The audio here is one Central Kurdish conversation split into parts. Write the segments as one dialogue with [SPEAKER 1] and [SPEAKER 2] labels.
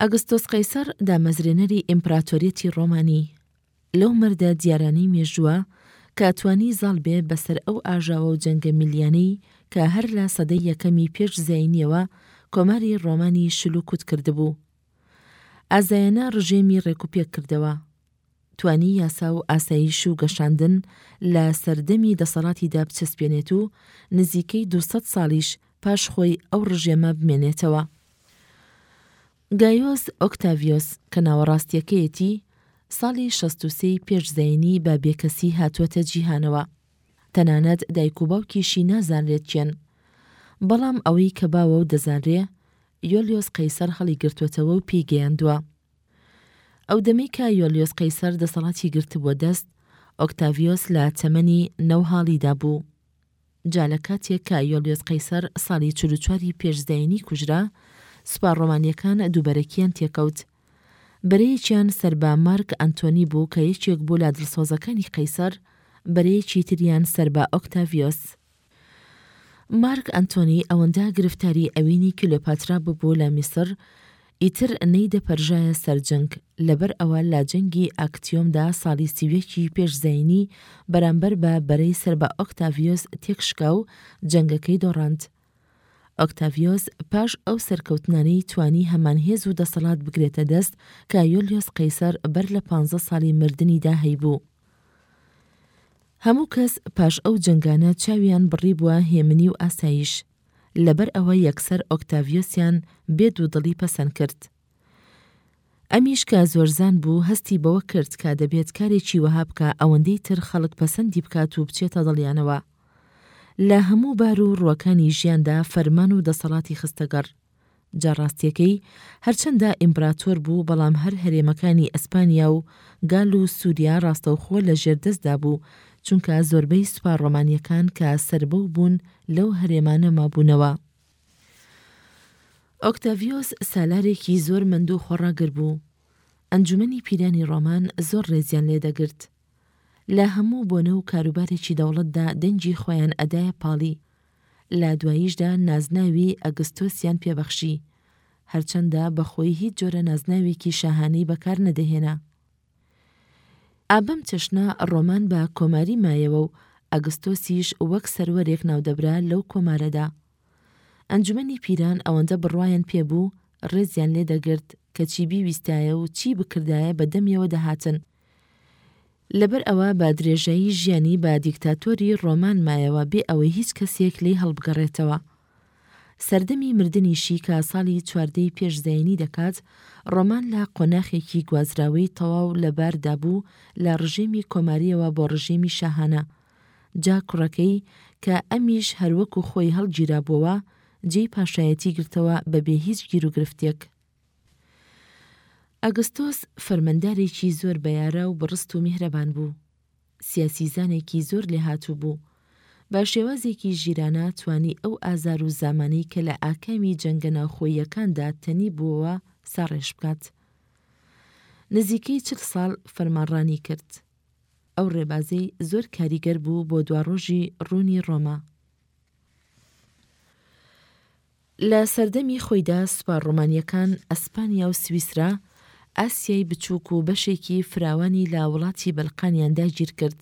[SPEAKER 1] ئەگستۆس قەیسەر دامەزرێنەری ئیمپراتۆریەتی ڕۆمانی لەو مەردە دیارانەی مێژووە کە توانی زاڵ بێ بەسەر ئەو ئاژاوە و جەنگە میلیانەی کە هەر لە سەدەی یەکەمی پێش زاینیەوە کۆماری ڕۆمانی شل و کوت کردبوو. ئازایانە ڕژێمی ڕێکوپێک کردەوە. توانی یاسا و ئاسایش و گەشاندن لە سەردەمی دەسەڵاتیدا بچەسپێنێت و نزیکەی دوو سەد ساڵیش پاش خۆی ئەو ڕژێمە بمێنێتەوە. گایۆس ئۆکتاڤیۆس کە ناوەڕاستیەکەیەتی، ساڵی شەست و سێی پێش زایینی بە بێکەسی هاتووەتە جیهانەوە. تەنانەت دایک و باوکیشی نازانرێت کێن. بەڵام ئەوەی کە باوە و دەزانرێ، یۆلیۆس قەیسەر هەڵیگرتووەتەوە و پێی گەیاندووە. ئەو دەمەی کە یۆلیۆس قەیسەر دەسەڵاتی گرتبووە دەست، ئۆکتاڤیۆس لە تەمەنی نەو هاڵیدا بوو. جا لە کاتێک کە یۆلیۆس قەیسەر ساڵی چل و چواری پێش زایینی کوژرا، سوپا ڕۆمانییەکان دووبەرەکییان تێکەوت. بەرەیەکیان سەر بە مارک ئەنتۆنی بوو کە یەکێک بوو لە دڵسۆزەکانی قەیسەر، بەرەیەکی تریان سەر بە ئۆکتاڤیۆس. مارک ئەنتۆنی ئەوەندە گرفتاری ئەوینی کلێۆپاترا ببوو لە میسڕ، ئیتر نەیدەپەرژایە سەر جەنگ، لەبەر ئەوە لە جەنگی ئاکتیۆمدا ساڵی سی و یەک ی پێش زایینی بەرامبەر بە بەرەی سەر بە ئۆکتاڤیۆس تێکشکا و جەنگەکەی دۆڕاند. ئۆکتاڤیۆس پاش ئەو سەرکەوتنانەی توانی هەمان هێز و دەسەڵات بگرێتە دەست کە یۆلیۆس قەیسەر بەر لە پانزە ساڵی مردنیدا هەیبوو، هەموو کەس پاش ئەو جەنگانە چاویان بڕیبووە هێمنی و ئاسایش، لەبەر ئەوە یەکسەر ئۆکتاڤیۆسیان بێ دوودڵی پەسەند کرد. ئەمیش کە زۆرزان بوو، هەستی بەوە کرد کە دەبێت کارێکی وەها بکا ئەوەندەی تر خەڵک پەسەندی بکات و بچێتە دڵیانەوە. لە هەموو بار و ڕووەکانی ژیاندا فەرمان و دەسەڵاتی خستەگەڕ. جا ڕاستیەکەی هەرچەندە ئیمبراتۆر بوو بەڵام هەر هەرێمەکانی ئەسپانیا و گال و سوریا ڕاستەوخۆ لە ژێر دەستدا بوو چونکە زۆربەی سوپا ڕۆمانیەکان کە سەربەو بوون لەو هەرێمانە مابوونەوە. ئۆکتاڤیۆس سالارێکی زۆر مەند و خۆڕاگر بوو. ئەنجومەنی پیرانی ڕۆمان زۆر ڕێزیان لێ دەگرت. لە هەموو بۆنە و کاروبارێکی دەوڵەتدا دەنگی خۆیان ئەدایە پاڵی. لە دواییشدا نازناوی ئەگستۆسیان پێ بەخشی، هەرچەندە بە خۆی هیچ جۆرە نازناوێکی شاهانەی بەکار نەدەهێنا. ئا بەم چەشنە ڕۆمان بە کۆماری مایەوە و ئەگستۆسیش وەک سەروەرێک ناودەبرا لەو کۆمارەدا. ئەنجومەنی پیران ئەوەندە بڕوایان پێ بوو، ڕێزیان لێ دەگرت، کە چی بیویستایە و چی بکردایە بە دەمیەوە دەهاتن. لەبەر ئەوە بە درێژایی ژیانی بە دیکتاتۆری ڕۆمان مایەوە بێ ئەوەی هیچ کەسێک لێی هەڵبگەڕێتەوە. سەردەمی مردنیشی کە ساڵی چواردەی پێش زایینی دەکات، ڕۆمان لە قۆناخێکی گوازراوەی تەواو لە باردا بوو لە ڕژێمی کۆمارییەوە بۆ ڕژێمی شاهانە. جا کوڕەکەی کە ئەمیش هەر وەکو خۆی هەڵگیرابووەوە، جێی پاشایەتی گرتەوە بە بێ هیچ گیروگرفتێک. ئاگستۆس فەرمەندارێکی زۆر بەیارا و بڕست و میهرەبان بوو. سیاسیزانێکی زۆر لێهاتوو بوو. بە شێوازێکی ژیرانە توانی ئەو ئازار و زامانەی کە لە ئاکامی جەنگە ناوخۆییەکاندا تەنی بووەوە ساڕێژ بکات. نزیکەی چل ساڵ فەرمانڕانی کرد. ئەو ڕێبازەی زۆر کاریگەر بوو بۆ دواڕۆژی ڕوونی ڕۆما. لە سەردەمی خۆیدا سوپا ڕۆمانییەکان، ئەسپانیا و سویسرا، ئاسیای بچووک و بەشێکی فراوانی لە وڵاتی بەلقانیان داگیر کرد.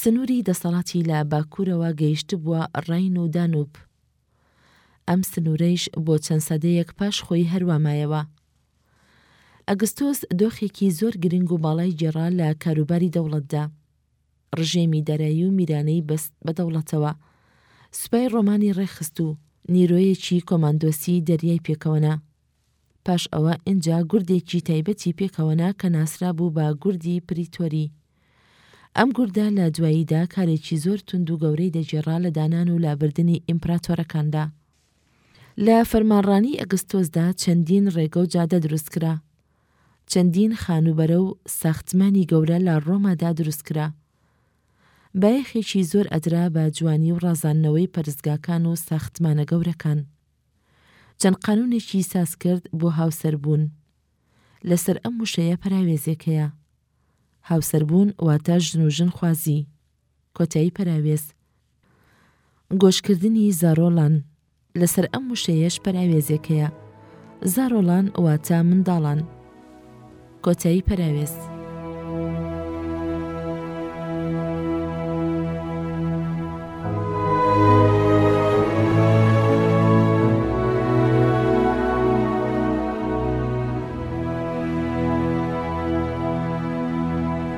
[SPEAKER 1] سنووری دەسەڵاتی لە باکوورەوە گەیشتبووە ڕاین و دانوب. ئەم سنوورەیش بۆ چەند سەدەیەک پاش خۆی هەروا مایەوە. ئەگستۆس دۆخێکی زۆر گرنگ و باڵای گێڕا لە کاروباری دەوڵەتدا. ڕژێمی دارایی و میرانەی بەست بە دەوڵەتەوە سوپای ڕۆمانی ڕێکخست و نیرۆیەکی کۆماندۆسی دەریای پێکەوەنا. پاش ئەوە ئینجا گوردێکی تایبەتی پێکەوەنا کە ناسرابوو بە گوردی پریتۆری. ئەم گوردە لە دواییدا کارێکی زۆر توند و گەورەی دەگێڕا لە دانان و لابردنی ئیمپراتۆرەکاندا. لە فەرمانڕانیی ئەگستۆسدا چەندین ڕێگە و جادە دروست کرا. چەندین خانووبەرە و ساختمانی گەورە لە ڕۆمادا دروستکرا. بایەخێکی زۆر ئەدرا بە جوانی و ڕازاندنەوەی پەرستگاکان و ساختمانە گەورەکان. چەند قانوونێکی سازکرد بۆ هاوسەربوون. لەسەر ئەم وشەیە پەراوێزێک هەیە. هاوسەربوون واتە ژن و ژنخوازی. کۆتایی پەراوێز گۆشکردنی زارۆڵان لەسەر ئەم وشەیەش پەراوێزێکەیە زارۆڵان واتە منداڵان کۆتایی پەراوێز.